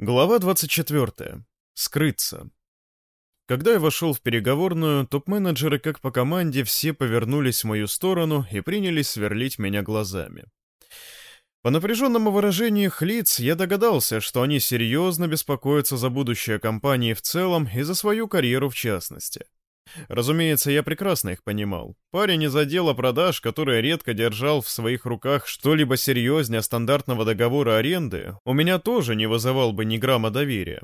Глава 24. Скрыться. Когда я вошел в переговорную, топ-менеджеры, как по команде, все повернулись в мою сторону и принялись сверлить меня глазами. По напряженному выражению их лиц я догадался, что они серьезно беспокоятся за будущее компании в целом и за свою карьеру в частности. Разумеется, я прекрасно их понимал. Парень из отдела продаж, который редко держал в своих руках что-либо серьезнее стандартного договора аренды, у меня тоже не вызывал бы ни грамма доверия.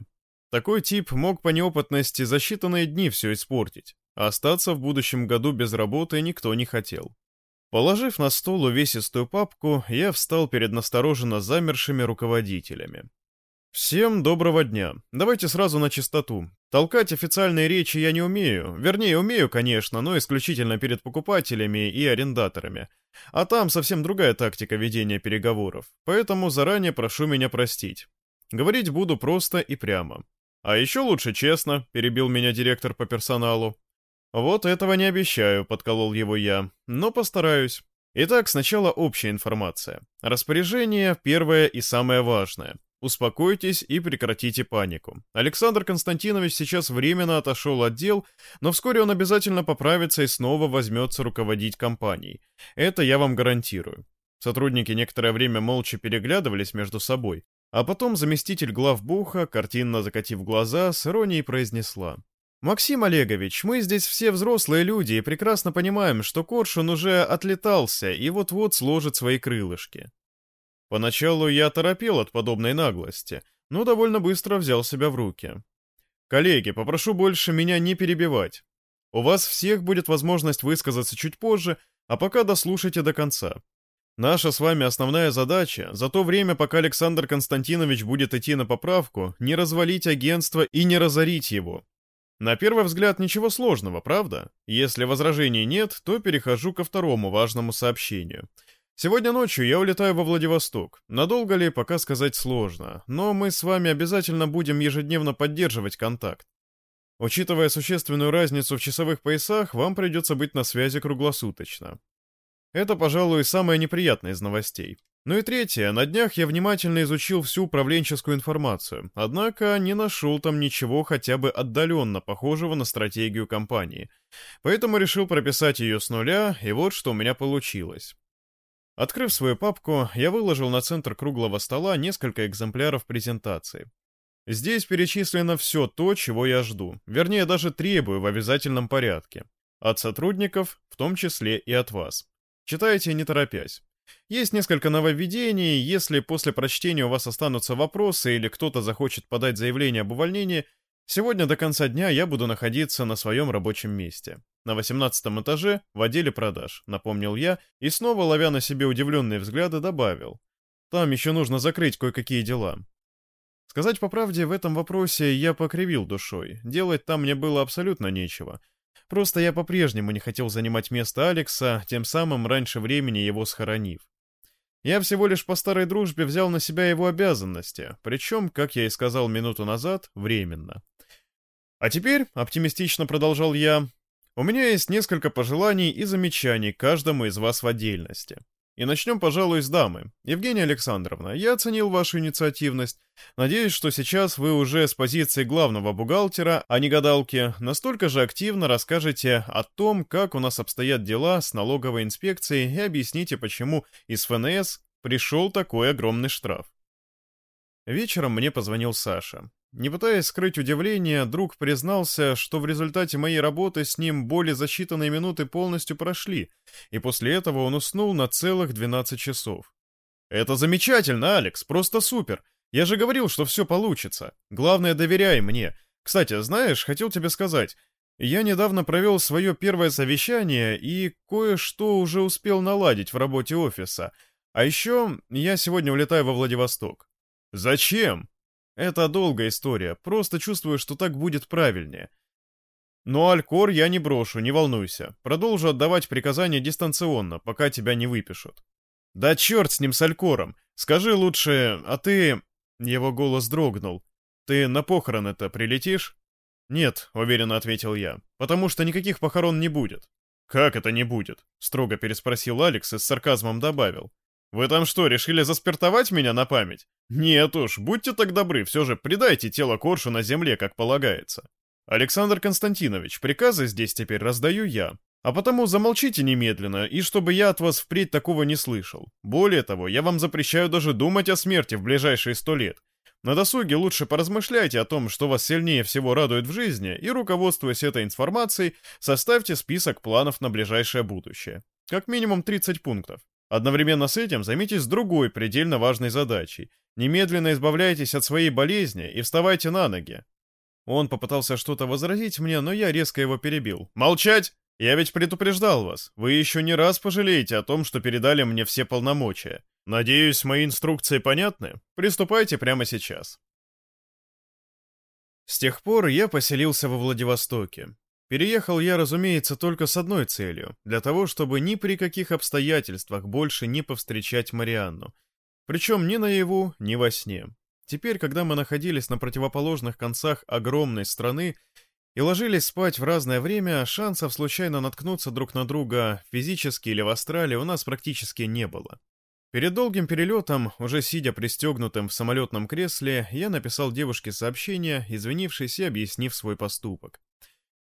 Такой тип мог по неопытности за считанные дни все испортить, а остаться в будущем году без работы никто не хотел. Положив на стол увесистую папку, я встал перед настороженно замершими руководителями. Всем доброго дня. Давайте сразу на чистоту. Толкать официальные речи я не умею. Вернее, умею, конечно, но исключительно перед покупателями и арендаторами. А там совсем другая тактика ведения переговоров. Поэтому заранее прошу меня простить. Говорить буду просто и прямо. А еще лучше честно, перебил меня директор по персоналу. Вот этого не обещаю, подколол его я, но постараюсь. Итак, сначала общая информация. Распоряжение первое и самое важное. Успокойтесь и прекратите панику. Александр Константинович сейчас временно отошел от дел, но вскоре он обязательно поправится и снова возьмется руководить компанией. Это я вам гарантирую. Сотрудники некоторое время молча переглядывались между собой, а потом заместитель главбуха, картинно закатив глаза, с иронией произнесла. «Максим Олегович, мы здесь все взрослые люди и прекрасно понимаем, что Коршун уже отлетался и вот-вот сложит свои крылышки. Поначалу я торопел от подобной наглости, но довольно быстро взял себя в руки. «Коллеги, попрошу больше меня не перебивать. У вас всех будет возможность высказаться чуть позже, а пока дослушайте до конца. Наша с вами основная задача за то время, пока Александр Константинович будет идти на поправку, не развалить агентство и не разорить его. На первый взгляд ничего сложного, правда? Если возражений нет, то перехожу ко второму важному сообщению — Сегодня ночью я улетаю во Владивосток. Надолго ли, пока сказать сложно, но мы с вами обязательно будем ежедневно поддерживать контакт. Учитывая существенную разницу в часовых поясах, вам придется быть на связи круглосуточно. Это, пожалуй, самое неприятное из новостей. Ну и третье, на днях я внимательно изучил всю управленческую информацию, однако не нашел там ничего хотя бы отдаленно похожего на стратегию компании. Поэтому решил прописать ее с нуля, и вот что у меня получилось. Открыв свою папку, я выложил на центр круглого стола несколько экземпляров презентации. Здесь перечислено все то, чего я жду, вернее даже требую в обязательном порядке. От сотрудников, в том числе и от вас. Читайте не торопясь. Есть несколько нововведений, если после прочтения у вас останутся вопросы или кто-то захочет подать заявление об увольнении, сегодня до конца дня я буду находиться на своем рабочем месте. На восемнадцатом этаже, в отделе продаж, напомнил я, и снова, ловя на себе удивленные взгляды, добавил. Там еще нужно закрыть кое-какие дела. Сказать по правде, в этом вопросе я покривил душой. Делать там мне было абсолютно нечего. Просто я по-прежнему не хотел занимать место Алекса, тем самым раньше времени его схоронив. Я всего лишь по старой дружбе взял на себя его обязанности, причем, как я и сказал минуту назад, временно. А теперь, оптимистично продолжал я, у меня есть несколько пожеланий и замечаний каждому из вас в отдельности. И начнем, пожалуй, с дамы. Евгения Александровна, я оценил вашу инициативность. Надеюсь, что сейчас вы уже с позиции главного бухгалтера, а не гадалки, настолько же активно расскажете о том, как у нас обстоят дела с налоговой инспекцией и объясните, почему из ФНС пришел такой огромный штраф. Вечером мне позвонил Саша. Не пытаясь скрыть удивление, друг признался, что в результате моей работы с ним более за считанные минуты полностью прошли, и после этого он уснул на целых 12 часов. «Это замечательно, Алекс, просто супер! Я же говорил, что все получится. Главное, доверяй мне. Кстати, знаешь, хотел тебе сказать, я недавно провел свое первое совещание и кое-что уже успел наладить в работе офиса. А еще я сегодня улетаю во Владивосток». «Зачем?» Это долгая история, просто чувствую, что так будет правильнее. Но Алькор я не брошу, не волнуйся. Продолжу отдавать приказания дистанционно, пока тебя не выпишут. Да черт с ним, с Алькором. Скажи лучше, а ты... Его голос дрогнул. Ты на похороны-то прилетишь? Нет, уверенно ответил я, потому что никаких похорон не будет. Как это не будет? Строго переспросил Алекс и с сарказмом добавил. Вы там что, решили заспиртовать меня на память? Нет уж, будьте так добры, все же предайте тело Коршу на земле, как полагается. Александр Константинович, приказы здесь теперь раздаю я. А потому замолчите немедленно, и чтобы я от вас впредь такого не слышал. Более того, я вам запрещаю даже думать о смерти в ближайшие сто лет. На досуге лучше поразмышляйте о том, что вас сильнее всего радует в жизни, и, руководствуясь этой информацией, составьте список планов на ближайшее будущее. Как минимум 30 пунктов. Одновременно с этим займитесь другой предельно важной задачей. Немедленно избавляйтесь от своей болезни и вставайте на ноги. Он попытался что-то возразить мне, но я резко его перебил. «Молчать! Я ведь предупреждал вас. Вы еще не раз пожалеете о том, что передали мне все полномочия. Надеюсь, мои инструкции понятны? Приступайте прямо сейчас. С тех пор я поселился во Владивостоке. Переехал я, разумеется, только с одной целью, для того, чтобы ни при каких обстоятельствах больше не повстречать Марианну. Причем ни наяву, ни во сне. Теперь, когда мы находились на противоположных концах огромной страны, и ложились спать в разное время, шансов случайно наткнуться друг на друга физически или в астрале у нас практически не было. Перед долгим перелетом, уже сидя пристегнутым в самолетном кресле, я написал девушке сообщение, извинившись и объяснив свой поступок.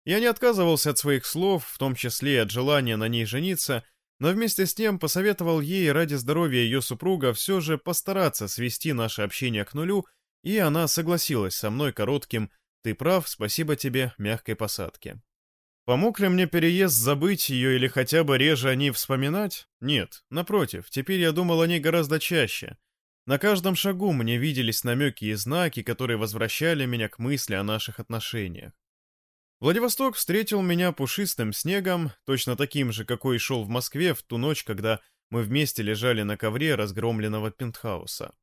Я не отказывался от своих слов, в том числе и от желания на ней жениться, но вместе с тем посоветовал ей ради здоровья ее супруга все же постараться свести наше общение к нулю, и она согласилась со мной коротким ты прав, спасибо тебе, мягкой посадки. Помог ли мне переезд забыть ее или хотя бы реже о ней вспоминать? Нет, напротив, теперь я думал о ней гораздо чаще. На каждом шагу мне виделись намеки и знаки, которые возвращали меня к мысли о наших отношениях. Владивосток встретил меня пушистым снегом, точно таким же, какой шел в Москве в ту ночь, когда мы вместе лежали на ковре разгромленного пентхауса.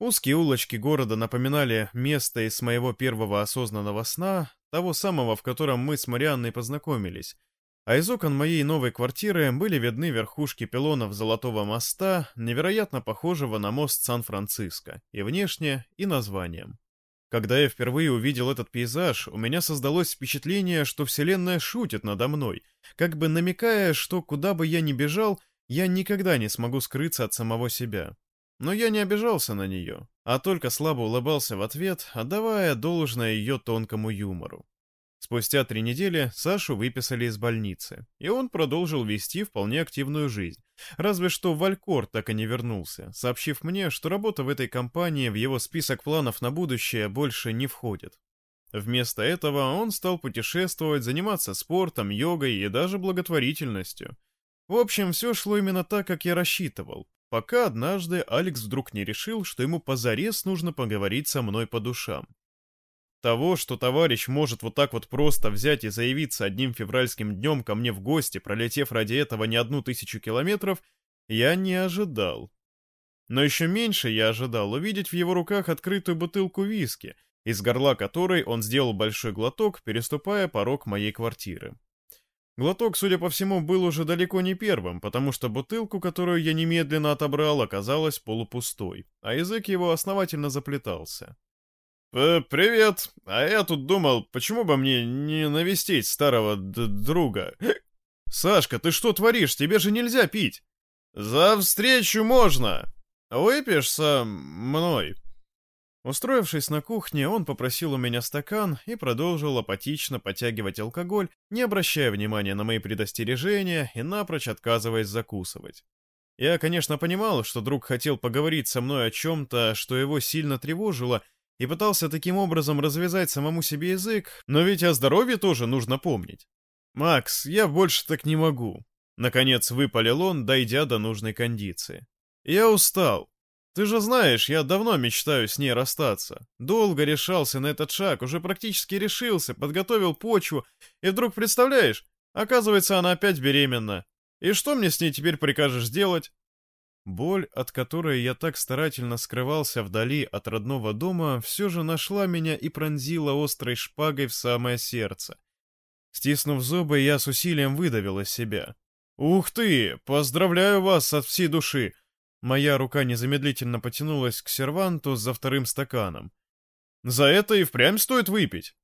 Узкие улочки города напоминали место из моего первого осознанного сна, того самого, в котором мы с Марианной познакомились. А из окон моей новой квартиры были видны верхушки пилонов Золотого моста, невероятно похожего на мост Сан-Франциско, и внешне, и названием. Когда я впервые увидел этот пейзаж, у меня создалось впечатление, что Вселенная шутит надо мной, как бы намекая, что куда бы я ни бежал, я никогда не смогу скрыться от самого себя. Но я не обижался на нее, а только слабо улыбался в ответ, отдавая должное ее тонкому юмору. Спустя три недели Сашу выписали из больницы, и он продолжил вести вполне активную жизнь. Разве что Валькор так и не вернулся, сообщив мне, что работа в этой компании в его список планов на будущее больше не входит. Вместо этого он стал путешествовать, заниматься спортом, йогой и даже благотворительностью. В общем, все шло именно так, как я рассчитывал, пока однажды Алекс вдруг не решил, что ему позарез нужно поговорить со мной по душам. Того, что товарищ может вот так вот просто взять и заявиться одним февральским днем ко мне в гости, пролетев ради этого не одну тысячу километров, я не ожидал. Но еще меньше я ожидал увидеть в его руках открытую бутылку виски, из горла которой он сделал большой глоток, переступая порог моей квартиры. Глоток, судя по всему, был уже далеко не первым, потому что бутылку, которую я немедленно отобрал, оказалась полупустой, а язык его основательно заплетался. «Э, «Привет! А я тут думал, почему бы мне не навестить старого друга?» «Сашка, ты что творишь? Тебе же нельзя пить!» «За встречу можно! Выпьешь со мной?» Устроившись на кухне, он попросил у меня стакан и продолжил апатично подтягивать алкоголь, не обращая внимания на мои предостережения и напрочь отказываясь закусывать. Я, конечно, понимал, что друг хотел поговорить со мной о чем-то, что его сильно тревожило, и пытался таким образом развязать самому себе язык, но ведь о здоровье тоже нужно помнить. «Макс, я больше так не могу», — наконец выпалил он, дойдя до нужной кондиции. «Я устал. Ты же знаешь, я давно мечтаю с ней расстаться. Долго решался на этот шаг, уже практически решился, подготовил почву, и вдруг, представляешь, оказывается, она опять беременна. И что мне с ней теперь прикажешь сделать? Боль, от которой я так старательно скрывался вдали от родного дома, все же нашла меня и пронзила острой шпагой в самое сердце. Стиснув зубы, я с усилием выдавил из себя. «Ух ты! Поздравляю вас от всей души! Моя рука незамедлительно потянулась к серванту за вторым стаканом. «За это и впрямь стоит выпить!»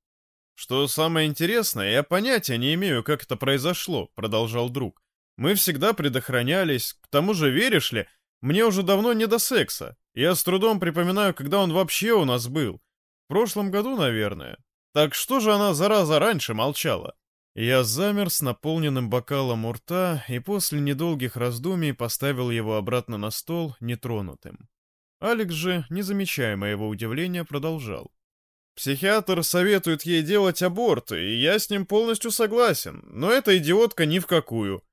«Что самое интересное, я понятия не имею, как это произошло», — продолжал друг. «Мы всегда предохранялись, к тому же, веришь ли, Мне уже давно не до секса. Я с трудом припоминаю, когда он вообще у нас был. В прошлом году, наверное. Так что же она, зараза, раньше молчала? Я замер с наполненным бокалом у рта и после недолгих раздумий поставил его обратно на стол нетронутым. Алекс же, не замечая моего удивления, продолжал. Психиатр советует ей делать аборт, и я с ним полностью согласен, но эта идиотка ни в какую.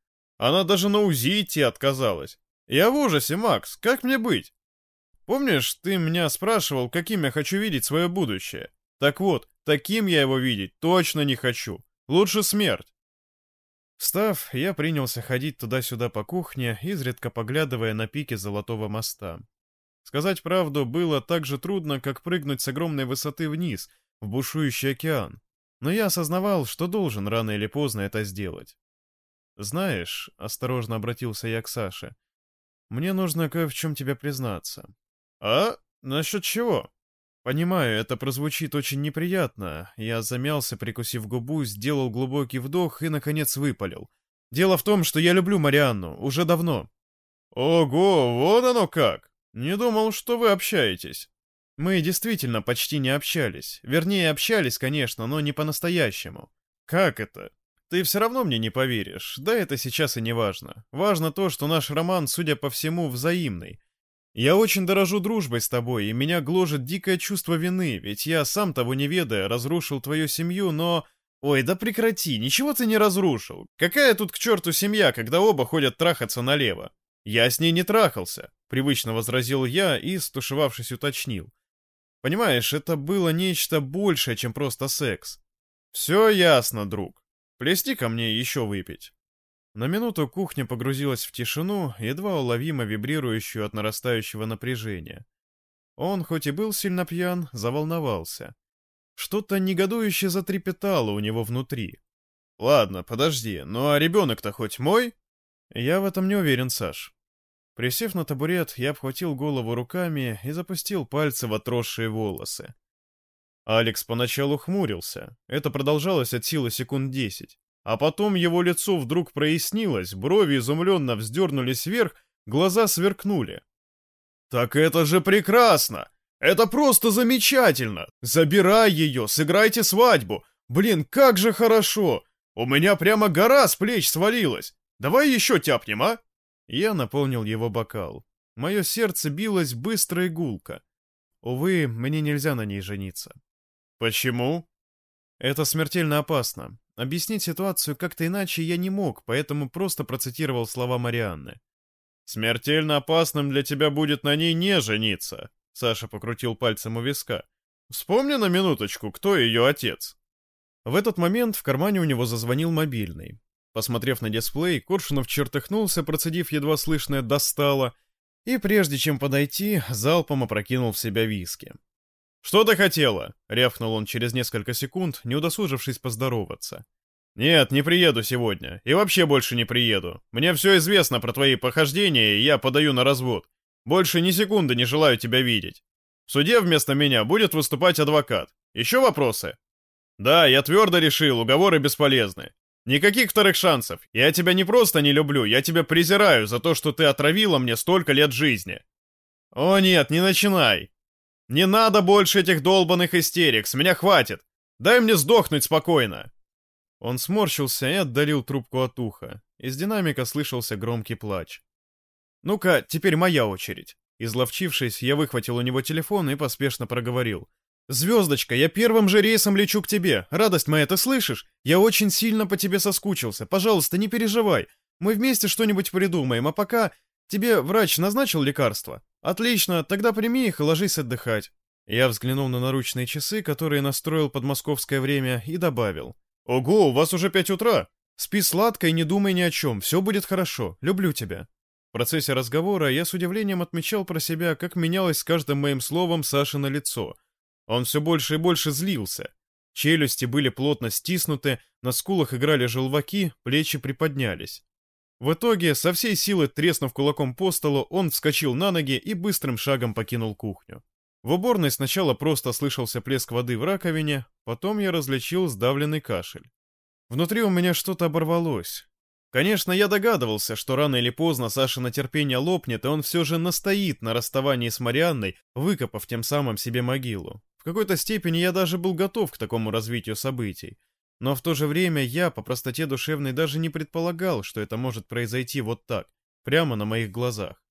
Она даже на УЗИ идти отказалась. Я в ужасе, Макс, как мне быть? Помнишь, ты меня спрашивал, каким я хочу видеть свое будущее? Так вот, таким я его видеть точно не хочу. Лучше смерть. Встав, я принялся ходить туда-сюда по кухне, изредка поглядывая на пики Золотого моста. Сказать правду было так же трудно, как прыгнуть с огромной высоты вниз, в бушующий океан. Но я осознавал, что должен рано или поздно это сделать. «Знаешь», — осторожно обратился я к Саше, — «мне нужно кое в чем тебе признаться». «А? Насчет чего?» Понимаю, это прозвучит очень неприятно. Я замялся, прикусив губу, сделал глубокий вдох и, наконец, выпалил. Дело в том, что я люблю Марианну, уже давно. Ого, вот оно как! Не думал, что вы общаетесь. Мы действительно почти не общались. Вернее, общались, конечно, но не по-настоящему. Как это? Ты все равно мне не поверишь. Да это сейчас и не важно. Важно то, что наш роман, судя по всему, взаимный. Я очень дорожу дружбой с тобой, и меня гложет дикое чувство вины, ведь я, сам того не ведая, разрушил твою семью, но... Ой, да прекрати, ничего ты не разрушил. Какая тут к черту семья, когда оба ходят трахаться налево? Я с ней не трахался, привычно возразил я и, стушевавшись, уточнил. Понимаешь, это было нечто большее, чем просто секс. Все ясно, друг. Плести ко мне еще выпить. На минуту кухня погрузилась в тишину, едва уловимо вибрирующую от нарастающего напряжения. Он, хоть и был сильно пьян, заволновался. Что-то негодующе затрепетало у него внутри. «Ладно, подожди, ну а ребенок-то хоть мой?» «Я в этом не уверен, Саш». Присев на табурет, я обхватил голову руками и запустил пальцы в отросшие волосы. Алекс поначалу хмурился. Это продолжалось от силы секунд десять. А потом его лицо вдруг прояснилось, брови изумленно вздернулись вверх, глаза сверкнули. «Так это же прекрасно! Это просто замечательно! Забирай ее, сыграйте свадьбу! Блин, как же хорошо! У меня прямо гора с плеч свалилась! Давай еще тяпнем, а?» Я наполнил его бокал. Мое сердце билось быстро и гулко. Увы, мне нельзя на ней жениться. «Почему?» «Это смертельно опасно. Объяснить ситуацию как-то иначе я не мог, поэтому просто процитировал слова Марианны. «Смертельно опасным для тебя будет на ней не жениться», — Саша покрутил пальцем у виска. «Вспомни на минуточку, кто ее отец». В этот момент в кармане у него зазвонил мобильный. Посмотрев на дисплей, Коршунов чертыхнулся, процедив едва слышное «достало», и прежде чем подойти, залпом опрокинул в себя виски. «Что ты хотела?» — рявкнул он через несколько секунд, не удосужившись поздороваться. «Нет, не приеду сегодня. И вообще больше не приеду. Мне все известно про твои похождения, и я подаю на развод. Больше ни секунды не желаю тебя видеть. В суде вместо меня будет выступать адвокат. Еще вопросы?» «Да, я твердо решил, уговоры бесполезны. Никаких вторых шансов. Я тебя не просто не люблю, я тебя презираю за то, что ты отравила мне столько лет жизни». «О нет, не начинай. «Не надо больше этих долбанных истерик, с меня хватит! Дай мне сдохнуть спокойно!» Он сморщился и отдалил трубку от уха. Из динамика слышался громкий плач. «Ну-ка, теперь моя очередь». Изловчившись, я выхватил у него телефон и поспешно проговорил. «Звездочка, я первым же рейсом лечу к тебе. Радость моя, ты слышишь? Я очень сильно по тебе соскучился. Пожалуйста, не переживай. Мы вместе что-нибудь придумаем, а пока Тебе врач назначил лекарства? Отлично, тогда прими их и ложись отдыхать. Я взглянул на наручные часы, которые настроил под московское время, и добавил. Ого, у вас уже пять утра. Спи сладко и не думай ни о чем, все будет хорошо. Люблю тебя. В процессе разговора я с удивлением отмечал про себя, как менялось с каждым моим словом Саши на лицо. Он все больше и больше злился. Челюсти были плотно стиснуты, на скулах играли желваки, плечи приподнялись. В итоге, со всей силы треснув кулаком по столу, он вскочил на ноги и быстрым шагом покинул кухню. В уборной сначала просто слышался плеск воды в раковине, потом я различил сдавленный кашель. Внутри у меня что-то оборвалось. Конечно, я догадывался, что рано или поздно Саша на терпение лопнет, и он все же настоит на расставании с Марианной, выкопав тем самым себе могилу. В какой-то степени я даже был готов к такому развитию событий. Но в то же время я, по простоте душевной, даже не предполагал, что это может произойти вот так, прямо на моих глазах.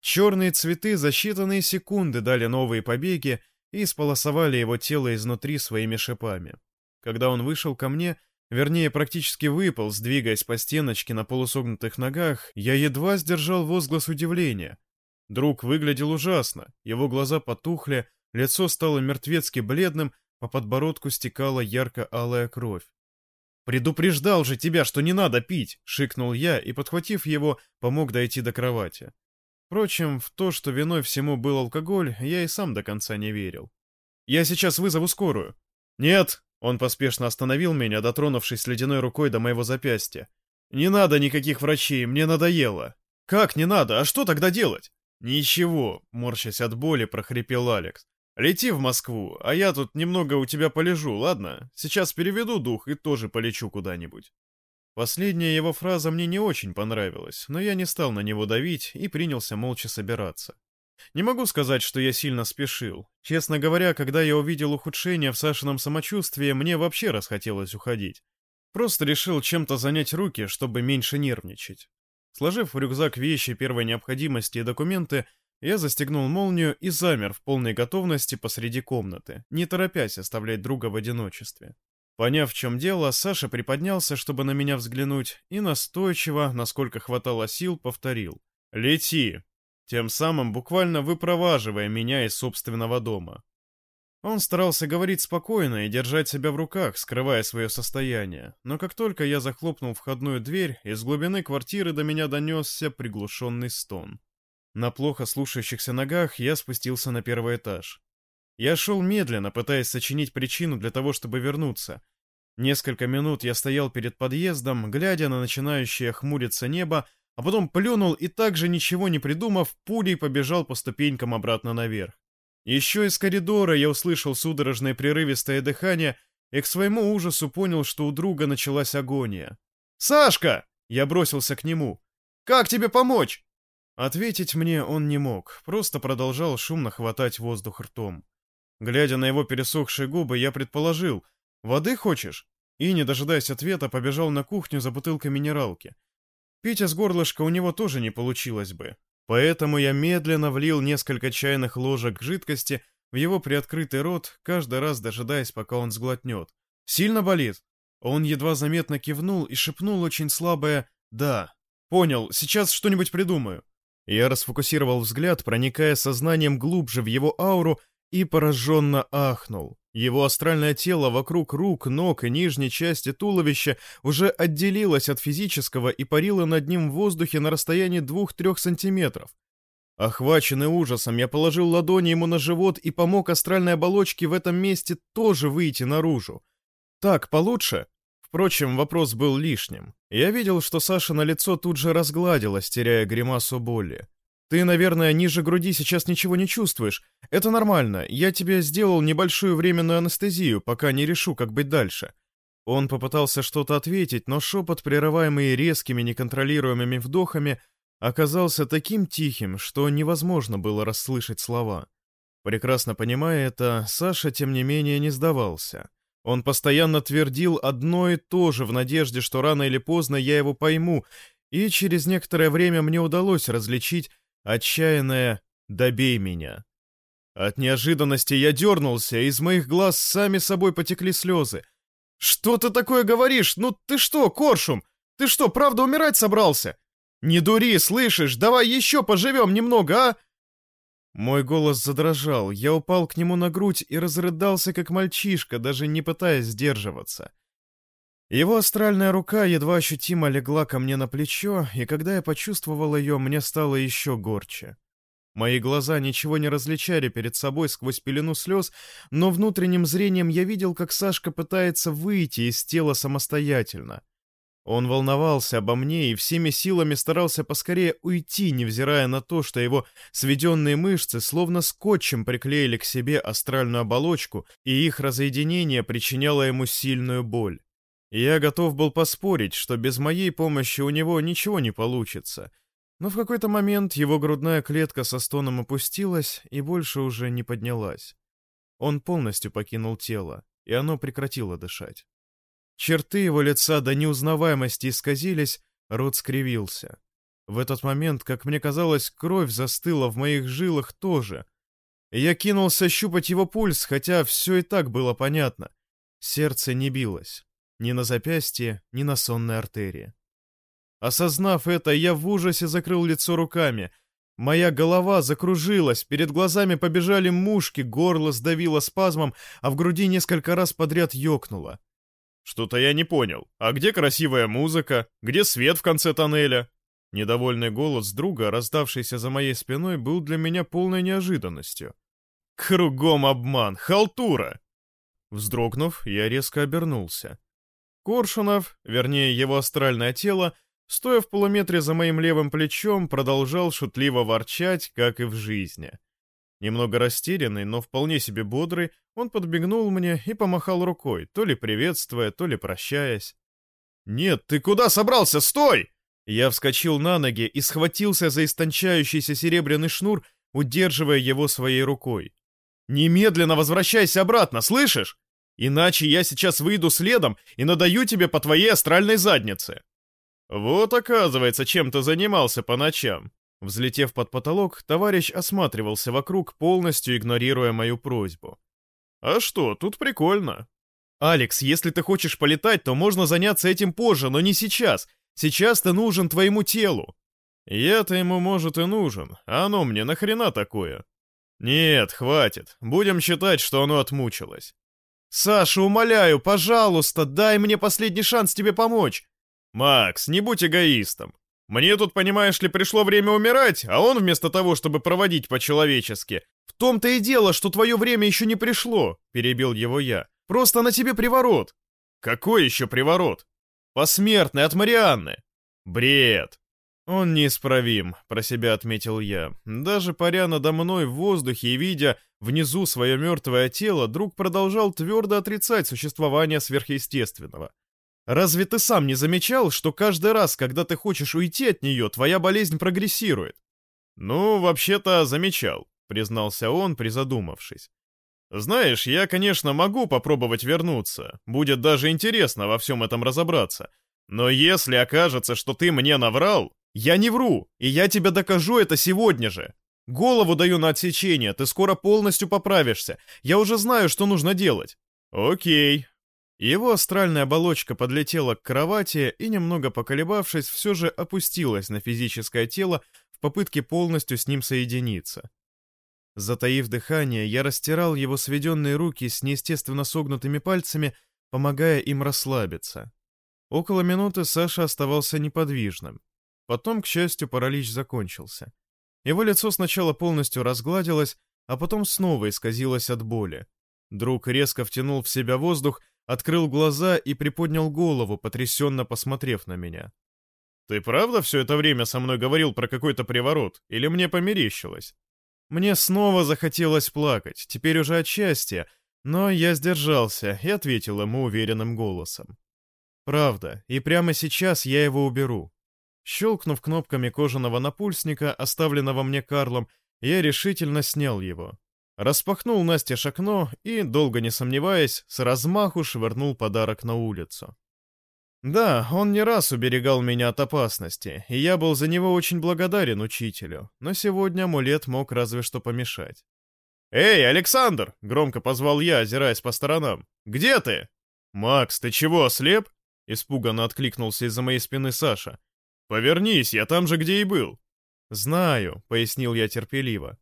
Черные цветы за считанные секунды дали новые побеги и сполосовали его тело изнутри своими шипами. Когда он вышел ко мне, вернее, практически выпал, сдвигаясь по стеночке на полусогнутых ногах, я едва сдержал возглас удивления. Друг выглядел ужасно, его глаза потухли, лицо стало мертвецки бледным, по подбородку стекала ярко-алая кровь. «Предупреждал же тебя, что не надо пить!» — шикнул я и, подхватив его, помог дойти до кровати. Впрочем, в то, что виной всему был алкоголь, я и сам до конца не верил. «Я сейчас вызову скорую». «Нет!» — он поспешно остановил меня, дотронувшись ледяной рукой до моего запястья. «Не надо никаких врачей, мне надоело». «Как не надо? А что тогда делать?» «Ничего», — морщась от боли, прохрипел Алекс. Лети в Москву, а я тут немного у тебя полежу, ладно? Сейчас переведу дух и тоже полечу куда-нибудь». Последняя его фраза мне не очень понравилась, но я не стал на него давить и принялся молча собираться. Не могу сказать, что я сильно спешил. Честно говоря, когда я увидел ухудшение в Сашином самочувствии, мне вообще расхотелось уходить. Просто решил чем-то занять руки, чтобы меньше нервничать. Сложив в рюкзак вещи первой необходимости и документы, я застегнул молнию и замер в полной готовности посреди комнаты, не торопясь оставлять друга в одиночестве. Поняв, в чем дело, Саша приподнялся, чтобы на меня взглянуть, и настойчиво, насколько хватало сил, повторил «Лети!», тем самым буквально выпроваживая меня из собственного дома. Он старался говорить спокойно и держать себя в руках, скрывая свое состояние, но как только я захлопнул входную дверь, из глубины квартиры до меня донесся приглушенный стон. На плохо слушающихся ногах я спустился на первый этаж. Я шел медленно, пытаясь сочинить причину для того, чтобы вернуться. Несколько минут я стоял перед подъездом, глядя на начинающее хмуриться небо, а потом плюнул и также ничего не придумав, пулей побежал по ступенькам обратно наверх. Еще из коридора я услышал судорожное прерывистое дыхание и к своему ужасу понял, что у друга началась агония. «Сашка!» — я бросился к нему. «Как тебе помочь?» Ответить мне он не мог, просто продолжал шумно хватать воздух ртом. Глядя на его пересохшие губы, я предположил, «Воды хочешь?» И, не дожидаясь ответа, побежал на кухню за бутылкой минералки. Пить из горлышка у него тоже не получилось бы. Поэтому я медленно влил несколько чайных ложек жидкости в его приоткрытый рот, каждый раз дожидаясь, пока он сглотнет. «Сильно болит?» Он едва заметно кивнул и шепнул очень слабое «Да». «Понял, сейчас что-нибудь придумаю». Я расфокусировал взгляд, проникая сознанием глубже в его ауру, и пораженно ахнул. Его астральное тело вокруг рук, ног и нижней части туловища уже отделилось от физического и парило над ним в воздухе на расстоянии двух-трех сантиметров. Охваченный ужасом, я положил ладони ему на живот и помог астральной оболочке в этом месте тоже выйти наружу. Так, получше? Впрочем, вопрос был лишним. Я видел, что Саша на лицо тут же разгладилась, теряя гримасу боли. «Ты, наверное, ниже груди сейчас ничего не чувствуешь. Это нормально. Я тебе сделал небольшую временную анестезию, пока не решу, как быть дальше». Он попытался что-то ответить, но шепот, прерываемый резкими неконтролируемыми вдохами, оказался таким тихим, что невозможно было расслышать слова. Прекрасно понимая это, Саша, тем не менее, не сдавался. Он постоянно твердил одно и то же в надежде, что рано или поздно я его пойму, и через некоторое время мне удалось различить отчаянное «добей меня». От неожиданности я дернулся, из моих глаз сами собой потекли слезы. «Что ты такое говоришь? Ну ты что, Коршум? Ты что, правда умирать собрался? Не дури, слышишь? Давай еще поживем немного, а?» Мой голос задрожал, я упал к нему на грудь и разрыдался, как мальчишка, даже не пытаясь сдерживаться. Его астральная рука едва ощутимо легла ко мне на плечо, и когда я почувствовал ее, мне стало еще горче. Мои глаза ничего не различали перед собой сквозь пелену слез, но внутренним зрением я видел, как Сашка пытается выйти из тела самостоятельно. Он волновался обо мне и всеми силами старался поскорее уйти, невзирая на то, что его сведенные мышцы словно скотчем приклеили к себе астральную оболочку, и их разъединение причиняло ему сильную боль. Я готов был поспорить, что без моей помощи у него ничего не получится, но в какой-то момент его грудная клетка со стоном опустилась и больше уже не поднялась. Он полностью покинул тело, и оно прекратило дышать. Черты его лица до неузнаваемости исказились, рот скривился. В этот момент, как мне казалось, кровь застыла в моих жилах тоже. Я кинулся щупать его пульс, хотя все и так было понятно. Сердце не билось. Ни на запястье, ни на сонной артерии. Осознав это, я в ужасе закрыл лицо руками. Моя голова закружилась, перед глазами побежали мушки, горло сдавило спазмом, а в груди несколько раз подряд ёкнуло. «Что-то я не понял. А где красивая музыка? Где свет в конце тоннеля?» Недовольный голос друга, раздавшийся за моей спиной, был для меня полной неожиданностью. «Кругом обман! Халтура!» Вздрогнув, я резко обернулся. Коршунов, вернее его астральное тело, стоя в полуметре за моим левым плечом, продолжал шутливо ворчать, как и в жизни. Немного растерянный, но вполне себе бодрый, он подбегнул мне и помахал рукой, то ли приветствуя, то ли прощаясь. «Нет, ты куда собрался? Стой!» Я вскочил на ноги и схватился за истончающийся серебряный шнур, удерживая его своей рукой. «Немедленно возвращайся обратно, слышишь? Иначе я сейчас выйду следом и надаю тебе по твоей астральной заднице». Вот, оказывается, чем ты занимался по ночам. Взлетев под потолок, товарищ осматривался вокруг, полностью игнорируя мою просьбу. «А что, тут прикольно». «Алекс, если ты хочешь полетать, то можно заняться этим позже, но не сейчас. Сейчас ты нужен твоему телу. Я-то ему, может, и нужен, а оно мне нахрена такое? Нет, хватит. Будем считать, что оно отмучилось. Саша, умоляю, пожалуйста, дай мне последний шанс тебе помочь. Макс, не будь эгоистом. Мне тут, понимаешь ли, пришло время умирать, а он вместо того, чтобы проводить по-человечески, в том-то и дело, что твое время еще не пришло, перебил его я. Просто на тебе приворот. Какой еще приворот? Посмертный от Марианны. Бред. Он неисправим, про себя отметил я. Даже паря надо мной в воздухе и видя внизу свое мертвое тело, друг продолжал твердо отрицать существование сверхъестественного. Разве ты сам не замечал, что каждый раз, когда ты хочешь уйти от нее, твоя болезнь прогрессирует? Ну, вообще-то замечал, признался он, призадумавшись. Знаешь, я, конечно, могу попробовать вернуться. Будет даже интересно во всем этом разобраться. Но если окажется, что ты мне наврал, я не вру, и я тебе докажу это сегодня же. Голову даю на отсечение, ты скоро полностью поправишься. Я уже знаю, что нужно делать. Окей. Его астральная оболочка подлетела к кровати и, немного поколебавшись, все же опустилась на физическое тело в попытке полностью с ним соединиться. Затаив дыхание, я растирал его сведенные руки с неестественно согнутыми пальцами, помогая им расслабиться. Около минуты Саша оставался неподвижным. Потом, к счастью, паралич закончился. Его лицо сначала полностью разгладилось, а потом снова исказилось от боли. Друг резко втянул в себя воздух, открыл глаза и приподнял голову, потрясенно посмотрев на меня. «Ты правда все это время со мной говорил про какой-то приворот, или мне померещилось?» Мне снова захотелось плакать, теперь уже от счастья, но я сдержался и ответил ему уверенным голосом. Правда, и прямо сейчас я его уберу. Щелкнув кнопками кожаного напульсника, оставленного мне Карлом, я решительно снял его. Распахнул Насте окно и, долго не сомневаясь, с размаху швырнул подарок на улицу. Да, он не раз уберегал меня от опасности, и я был за него очень благодарен учителю, но сегодня амулет мог разве что помешать. «Эй, Александр!» — громко позвал я, озираясь по сторонам. «Где ты?» «Макс, ты чего, ослеп?» — испуганно откликнулся из-за моей спины Саша. «Повернись, я там же, где и был». «Знаю», — пояснил я терпеливо.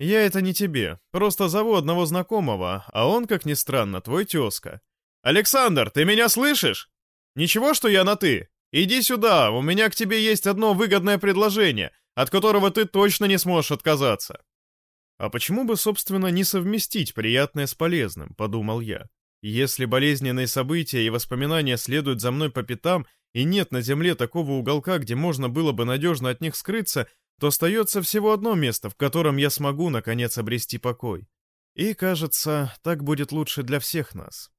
«Я это не тебе, просто зову одного знакомого, а он, как ни странно, твой тезка». «Александр, ты меня слышишь?» «Ничего, что я на «ты»? Иди сюда, у меня к тебе есть одно выгодное предложение, от которого ты точно не сможешь отказаться». «А почему бы, собственно, не совместить приятное с полезным?» — подумал я. «Если болезненные события и воспоминания следуют за мной по пятам, и нет на Земле такого уголка, где можно было бы надежно от них скрыться, то остается всего одно место, в котором я смогу, наконец, обрести покой. И, кажется, так будет лучше для всех нас».